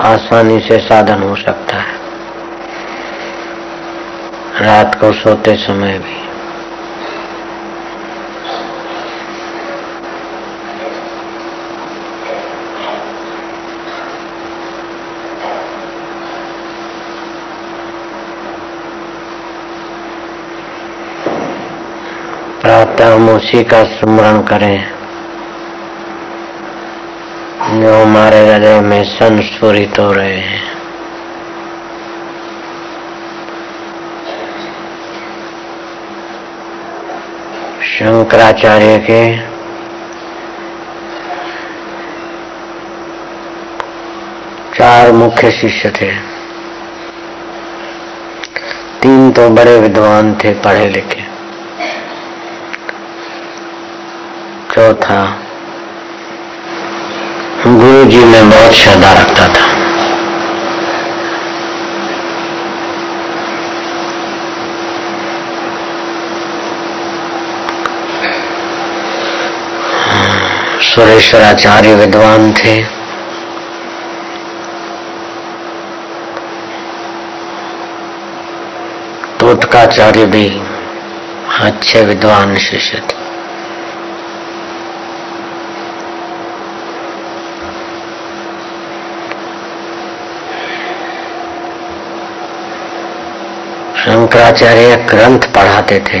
आसानी से साधन हो सकता है। रात को सोते समय भी। प्रातः हम उसी का स्मरण करें। जो हमारे हृदय में संस्फुरित हो रहे हैं। शंकराचार्य के चार मुख्य शिष्य थे। तीन तो बड़े विद्वान थे पढ़े लिखे चौथा गुरु जी में बहुत श्रद्धा रखता था। सुरेश्वराचार्य विद्वान थे। तोटकाचार्य भी अच्छे विद्वान शिष्य थे। शंकराचार्य ग्रंथ पढ़ाते थे।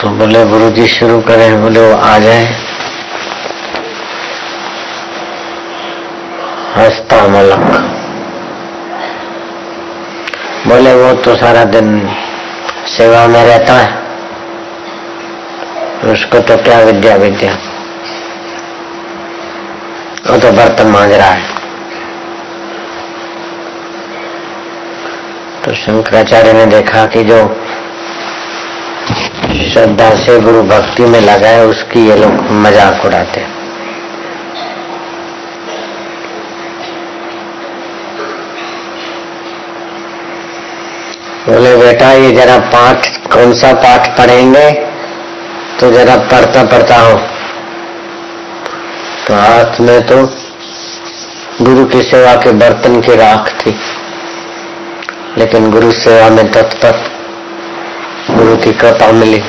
तो बोले गुरु जी शुरू करें, बोले, वो आ जाए। हंसता मलक बोले, वो तो सारा दिन सेवा में रहता है। उसको तो क्या विद्या विद्या। वो तो बर्तन मांज रहा है। तो शंकराचार्य ने देखा कि जो श्रद्धा से गुरु भक्ति में लगा है, उसकी ये लोग मज़ाक उड़ाते हैं। बोले, बेटा, ये जरा पाठ, कौन सा पाठ पढ़ेंगे? तो जरा पढ़ता पढ़ता हो। तो हाथ में तो गुरु की सेवा के बर्तन की राख थी। लेकिन गुरु सेवा में तत्पर गुरु की कृपा मिली।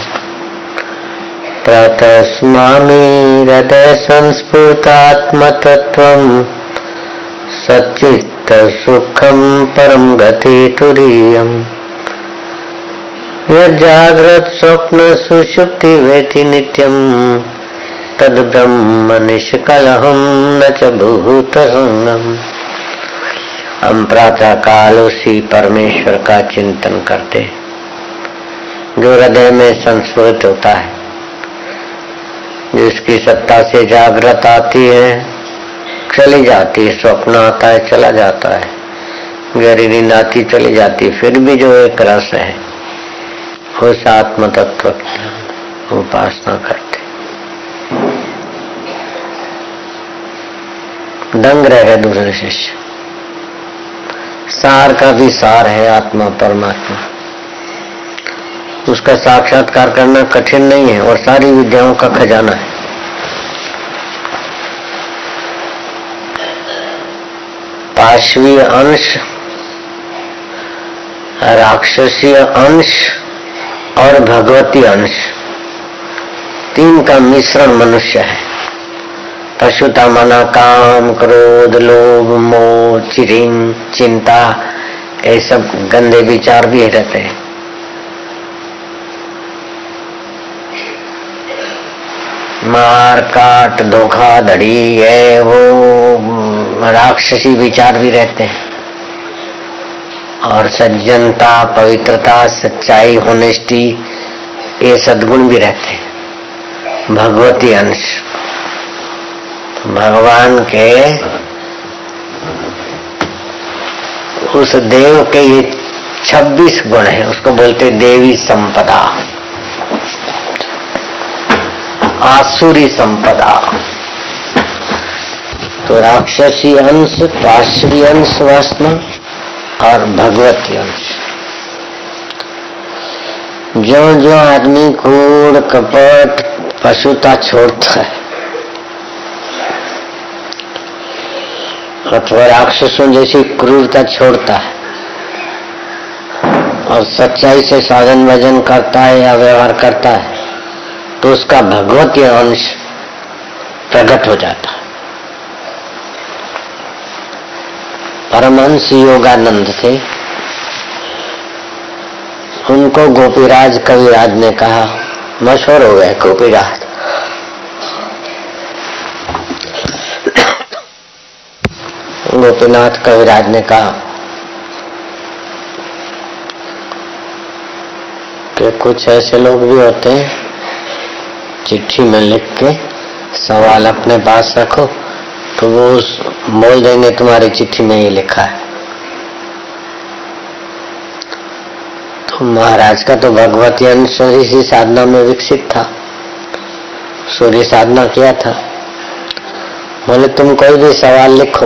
प्रातः स्मामी हृदय तत्व सचित सुखम परम गति तुरीयम जागृत स्वप्न सुषुप्ति वेति नित्यम तद ब्रह्म निष्कलहम न च भूत संगम हम प्रातः काल उसी परमेश्वर का चिंतन करते। जो हृदय में संस्कृत होता है। जिसकी सत्ता से जागृत आती है, चली जाती है, स्वप्न आता है, चला जाता है। गहरी नींद आती चली जाती फिर भी जो एक रस है, उस आत्म तत्व की उपासना करते दंग रह गए दूसरे शिष्य। सार का भी सार है आत्मा, परमात्मा। उसका साक्षात्कार करना कठिन नहीं है और सारी विद्याओं का खजाना है। पाशवीय अंश, राक्षसीय अंश और भगवती अंश, तीन का मिश्रण मनुष्य है। पशुता मना काम क्रोध, लोभ, मोह चिरिंग चिंता, ये सब गंदे विचार भी रहते हैं। मार, काट धोखाधड़ी है वो राक्षसी विचार भी रहते हैं। और सज्जनता, पवित्रता, सच्चाई, होनेस्टी, ये सद्गुण भी रहते हैं। भगवती अंश। भगवान के उस देव के ये 26 गुण है, उसको बोलते देवी संपदा। आसुरी संपदा। तो राक्षसी अंश, पार्श्वी अंश वासना और भगवती अंश। जो जो आदमी कूड़ कपट, पशुता छोड़ता है अथवा राक्षसों जैसी क्रूरता छोड़ता है। और सच्चाई से साधन भजन करता है या व्यवहार करता है तो उसका भगवती अंश प्रकट हो जाता है। परमहंस योगानंद थे उनको गोपीराज कविराज ने कहा, मशहूर हो गए गोपीराज। गोपीनाथ कविराज ने कहा कि कुछ ऐसे लोग भी होते हैं, चिट्ठी में लिख के सवाल अपने पास रखो तो वो उस बोल देंगे, तुम्हारी चिट्ठी में ही लिखा है। तो महाराज का तो भगवती अंश इसी साधना में विकसित था। सूर्य साधना किया था। बोले, तुम कोई भी सवाल लिखो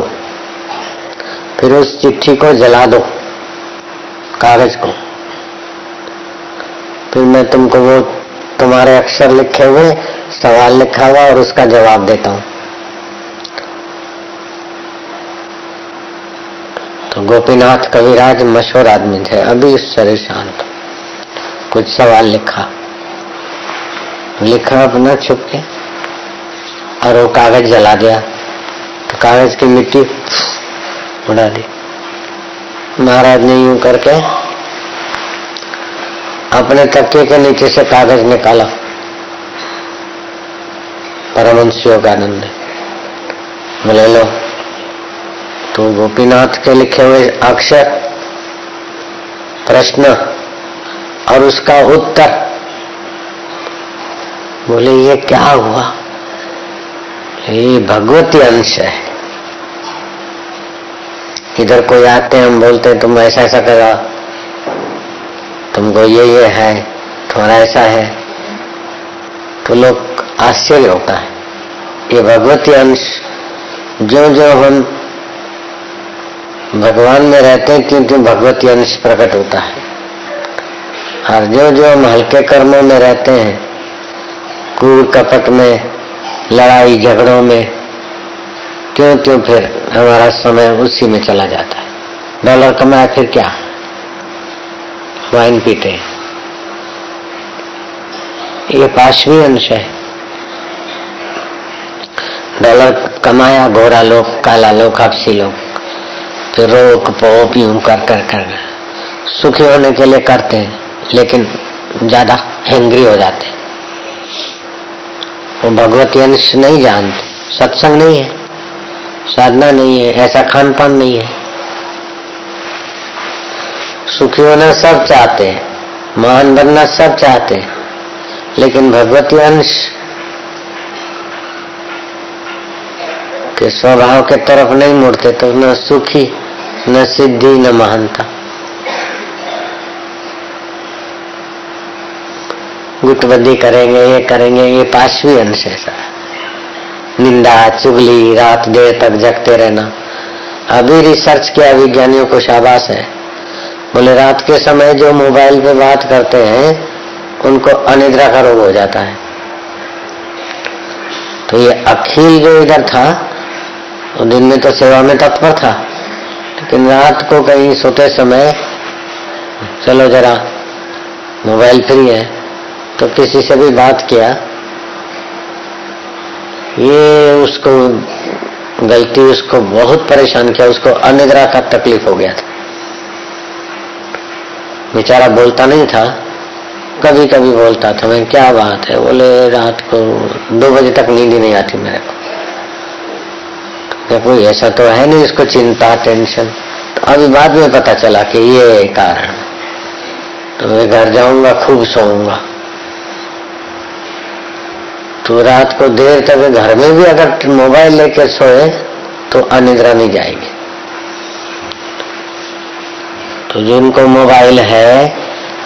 फिर उस चिट्ठी को जला दो, कागज़ को। फिर मैं तुमको वो तुम्हारे अक्षर लिखे हुए सवाल लिखा हुआ और उसका जवाब देता हूँ। तो गोपीनाथ कविराज मशहूर आदमी थे, अभी उस शरीर शांत। कुछ सवाल लिखा। लिखा अपना छुप के और वो कागज़ जला दिया। तो कागज़ की मिट्टी उड़ा दी महाराज ने यूँ करके अपने तकिए के नीचे से कागज़ निकाला। परमंश योगानंद बोले, लो तो गोपीनाथ के लिखे हुए अक्षर, प्रश्न और उसका उत्तर बोले, ये क्या हुआ? ये भगवती अंश है। इधर कोई आते हैं, हम बोलते हैं तुम ऐसा ऐसा करा। तुमको ये ये है, थोड़ा ऐसा है। तो लोग आश्चर्य होता है। ये भगवती अंश जो जो हम भगवान में रहते हैं क्यों क्यों भगवती अंश प्रकट होता है। और जो जो हम हल्के कर्मों में रहते हैं कूड़ कपट में, लड़ाई झगड़ों में क्यों क्यों फिर हमारा समय उसी में चला जाता है? डॉलर कमाया फिर क्या? वाइन पीते हैं। ये पांचवी अंश है। डॉलर कमाया, गोरा लोग, काला लोग, आपसी लोग। फिर रोक पोप यूँ कर कर कर सुखी होने के लिए करते हैं, लेकिन ज़्यादा हेंग्री हो जाते हैं। वो भगवती अंश नहीं जानते। सत्संग नहीं है। साधना नहीं है, ऐसा खान पान नहीं है। सुखी होना सब चाहते हैं, महान बनना सब चाहते हैं, लेकिन भगवती अंश के स्वभाव के तरफ़ नहीं मुड़ते तो न सुखी, न सिद्धि, न महानता। गुटबंदी करेंगे, ये करेंगे, ये पांचवी अंश ऐसा है निंदा, चुगली, रात देर तक जगते रहना। अभी रिसर्च किया, विज्ञानियों को शाबाश है। बोले, रात के समय जो मोबाइल पे बात करते हैं, उनको अनिद्रा का रोग हो जाता है। तो ये अखिल जो इधर था, वो दिन में तो सेवा में तत्पर था। लेकिन रात को कहीं सोते समय, चलो जरा मोबाइल फ्री है। तो किसी से भी बात किया ये उसको, गलती उसको बहुत परेशान किया, उसको अनिद्रा का तकलीफ़ हो गया था। बेचारा बोलता नहीं था कभी कभी बोलता था, मैं क्या बात है? बोले, रात को दो बजे तक नींद ही नहीं आती मेरे को। कोई ऐसा तो है नहीं इसको चिंता, टेंशन? तो अभी बाद में पता चला कि ये कारण तो मैं घर जाऊँगा, खूब सोऊँगा। तो रात को देर तक घर में भी अगर मोबाइल लेकर सोए तो अनिद्रा नहीं जाएगी। तो जिनको मोबाइल है,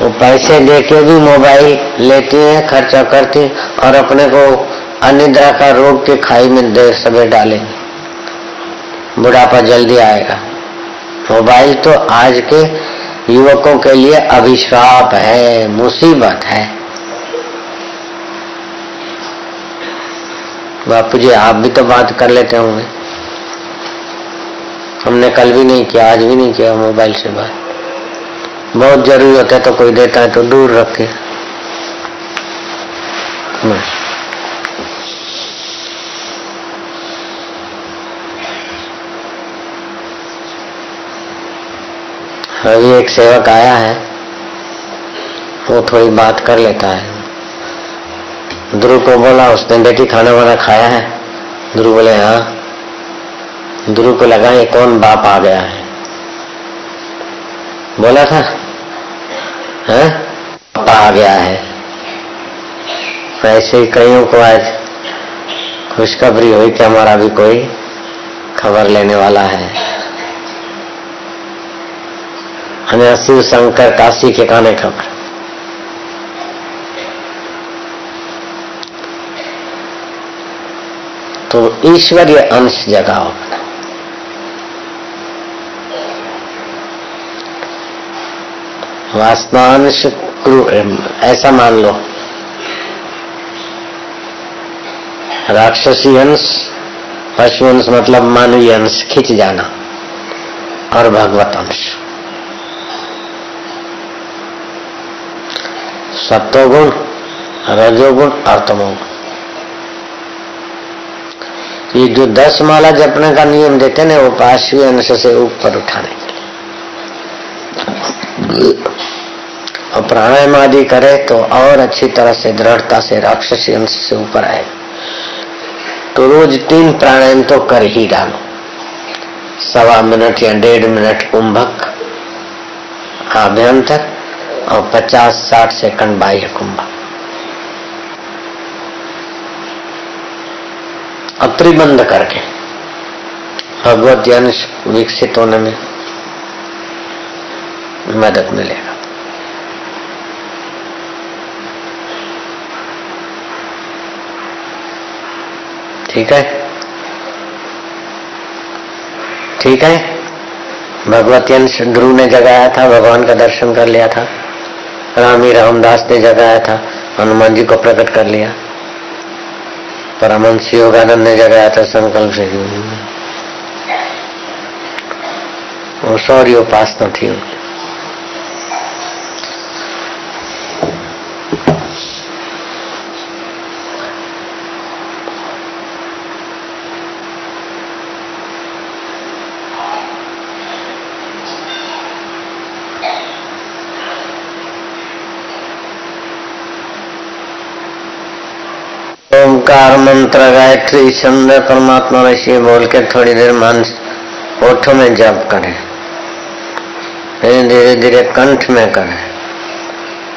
वो पैसे दे के भी मोबाइल लेती है, खर्चा करती और अपने को अनिद्रा का रोग के खाई में देर समय डालेंगे। बुढ़ापा जल्दी आएगा। मोबाइल तो आज के युवकों के लिए अभिश्राप है, मुसीबत है। बापू जी, आप भी तो बात कर लेते होंगे। हमने कल भी नहीं किया, आज भी नहीं किया मोबाइल से बात। बहुत ज़रूरी होता है तो कोई देता है तो दूर रखे। अभी एक सेवक आया है, वो थोड़ी बात कर लेता है। ध्रुव को बोला, उसने, बेटी, खाना वाना खाया है? ध्रुव बोले हाँ। ध्रुव को लगा, ये कौन बाप आ गया है? बोला था, है पापा आ गया है। ऐसे ही कईयों को आज खुशखबरी हुई कि हमारा भी कोई खबर लेने वाला है। हमें शिव शंकर काशी के काने खबर। तो ईश्वरीय अंश जगाओ। वासनांश ऐसा मान लो। राक्षसी अंश, पशु अंश मतलब मानवीय अंश, खिंच जाना। और भगवत अंश। सत्वगुण, रजोगुण और तमोगुण। ये जो दस माला जपने का नियम देते ना, वो पांचवी अंश से ऊपर उठाने। के लिए और प्राणायाम आदि करे तो और अच्छी तरह से, दृढ़ता से, राक्षसी अंश से ऊपर आए। तो रोज तीन प्राणायाम तो कर ही डालो। सवा मिनट या डेढ़ मिनट कुंभक, आभ्यंतर और पचास साठ सेकंड बाह्य कुंभ अत्रिबंध करके। भगवत ज्ञान विकसित होने में मदद मिलेगा। ठीक है? ठीक है? भगवती अंश ध्रुव ने जगाया था, भगवान का दर्शन कर लिया था। रामी रामदास ने जगाया था, हनुमान जी को प्रकट कर लिया। परमंश योगानंद ने जगाया था संकल्प से। वो सौर्य उपासना थी उनकी। ओंकार मंत्र गायत्री छंद परमात्मा ऋषि बोल के थोड़ी देर मन ओठों में जप करें। फिर धीरे धीरे कंठ में करें।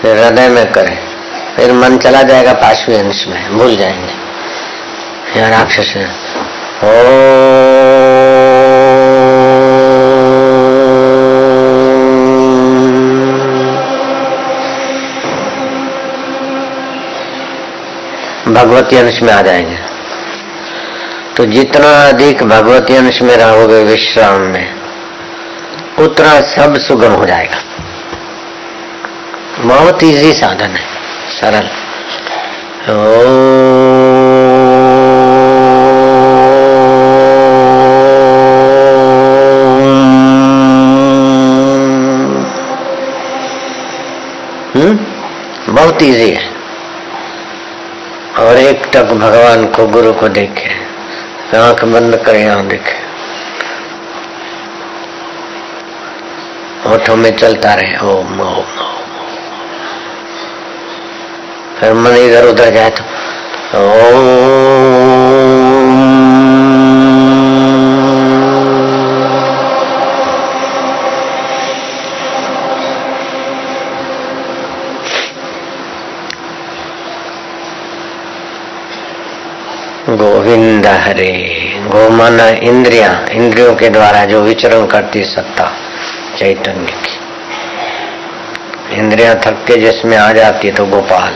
फिर हृदय में करें। फिर मन चला जाएगा पांचवी अंश में, भूल जाएँगे। राक्षस ओ भगवती अंश में आ जाएँगे। तो जितना अधिक भगवती अंश में रहोगे विश्राम में, उतना सब सुगम हो जाएगा। बहुत इजी साधन है, सरल। ओ हम्म? बहुत इजी है। टक भगवान को, गुरु को देखे। आँख बंद कर यहाँ देखे। होठों में चलता रहे। ओम ओम फिर मन इधर उधर जाए तो ओम गोविंद हरे। गो माना इंद्रिया, इंद्रियों के द्वारा जो विचरण करती सत्ता, चैतन्य की। इंद्रिया थक के जिसमें आ जाती तो गोपाल।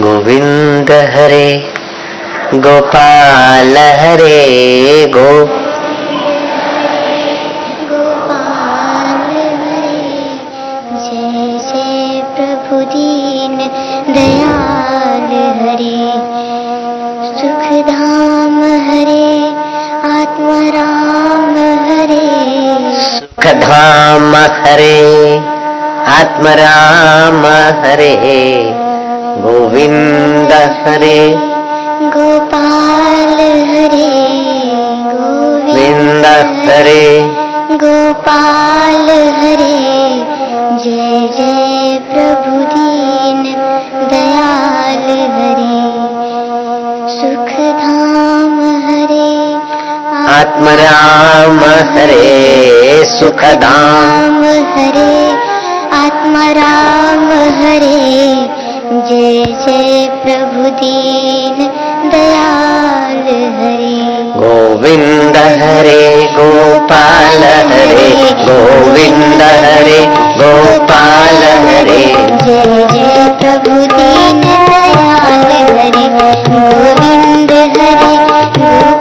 गोविंद हरे, गोपाल हरे, गो हरे गोविंद हरे। गोपाल हरे गोविंद हरे। गोपाल हरे जय जय प्रभु दीन दयाल हरे। सुखधाम हरे आत्मराम हरे सुखधाम। राम हरे आत्माराम हरे जय जय प्रभु दीन दयाल हरे। गोविंद हरे गोपाल हरे गोविंद हरे गोपाल हरे। जय जय प्रभु दीन दयाल हरे गोविंद हरे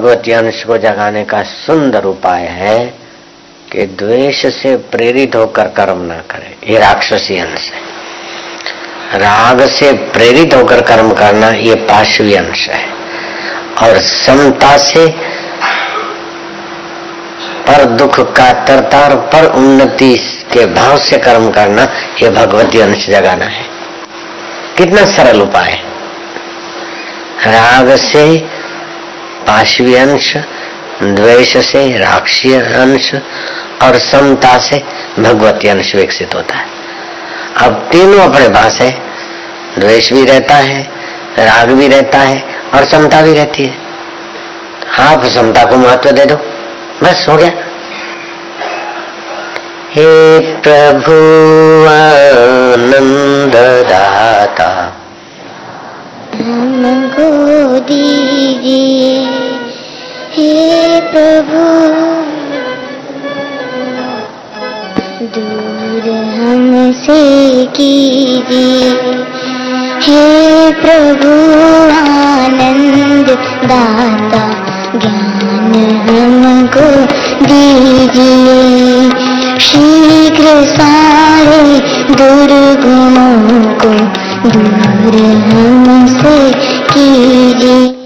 भगवती अंश को जगाने का सुंदर उपाय है कि द्वेष से प्रेरित होकर कर्म ना करें। ये राक्षसी अंश है। राग से प्रेरित होकर कर्म करना ये पाशवी अंश है। और समता से पर दुख का तरता और पर उन्नति के भाव से कर्म करना ये भगवती अंश जगाना है। कितना सरल उपाय राग से पाशवी अंश द्वेष से राक्षी अंश और समता से भगवती अंश विकसित होता है। अब तीनों अपने पास है। द्वेष भी रहता है, राग भी रहता है और समता भी रहती है। आप समता को महत्व दे दो। बस, हो गया। हे प्रभु आनंद दाता। दीजिए। हे प्रभु। दूर हमसे कीजिए। हे प्रभु, आनंद दाता, ज्ञान हमको दीजिए। शीघ्र सारे दुर्गुणों को दूर हमसे कीजिए।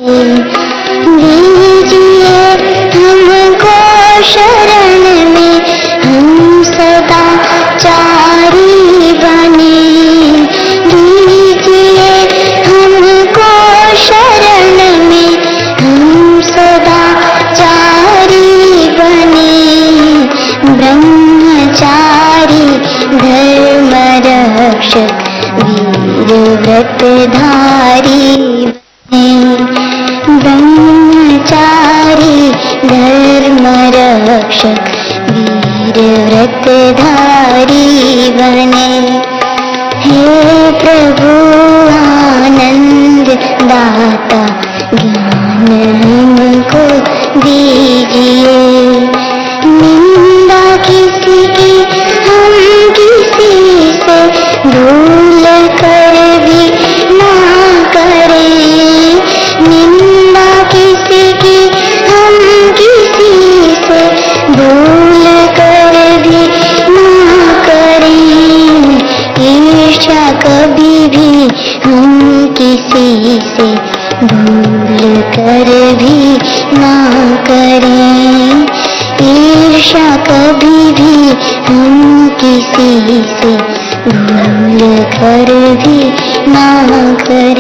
भी ना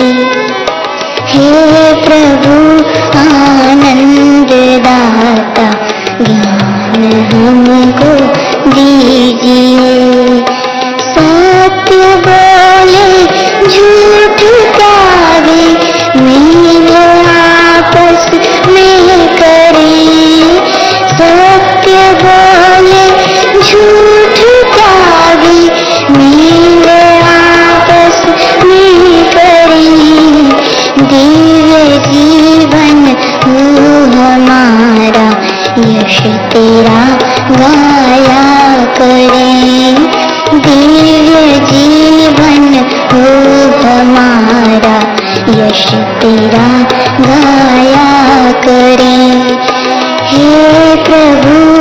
करें। हे प्रभु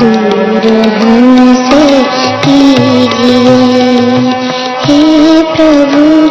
दूर हमसे कीजिए हे प्रभु।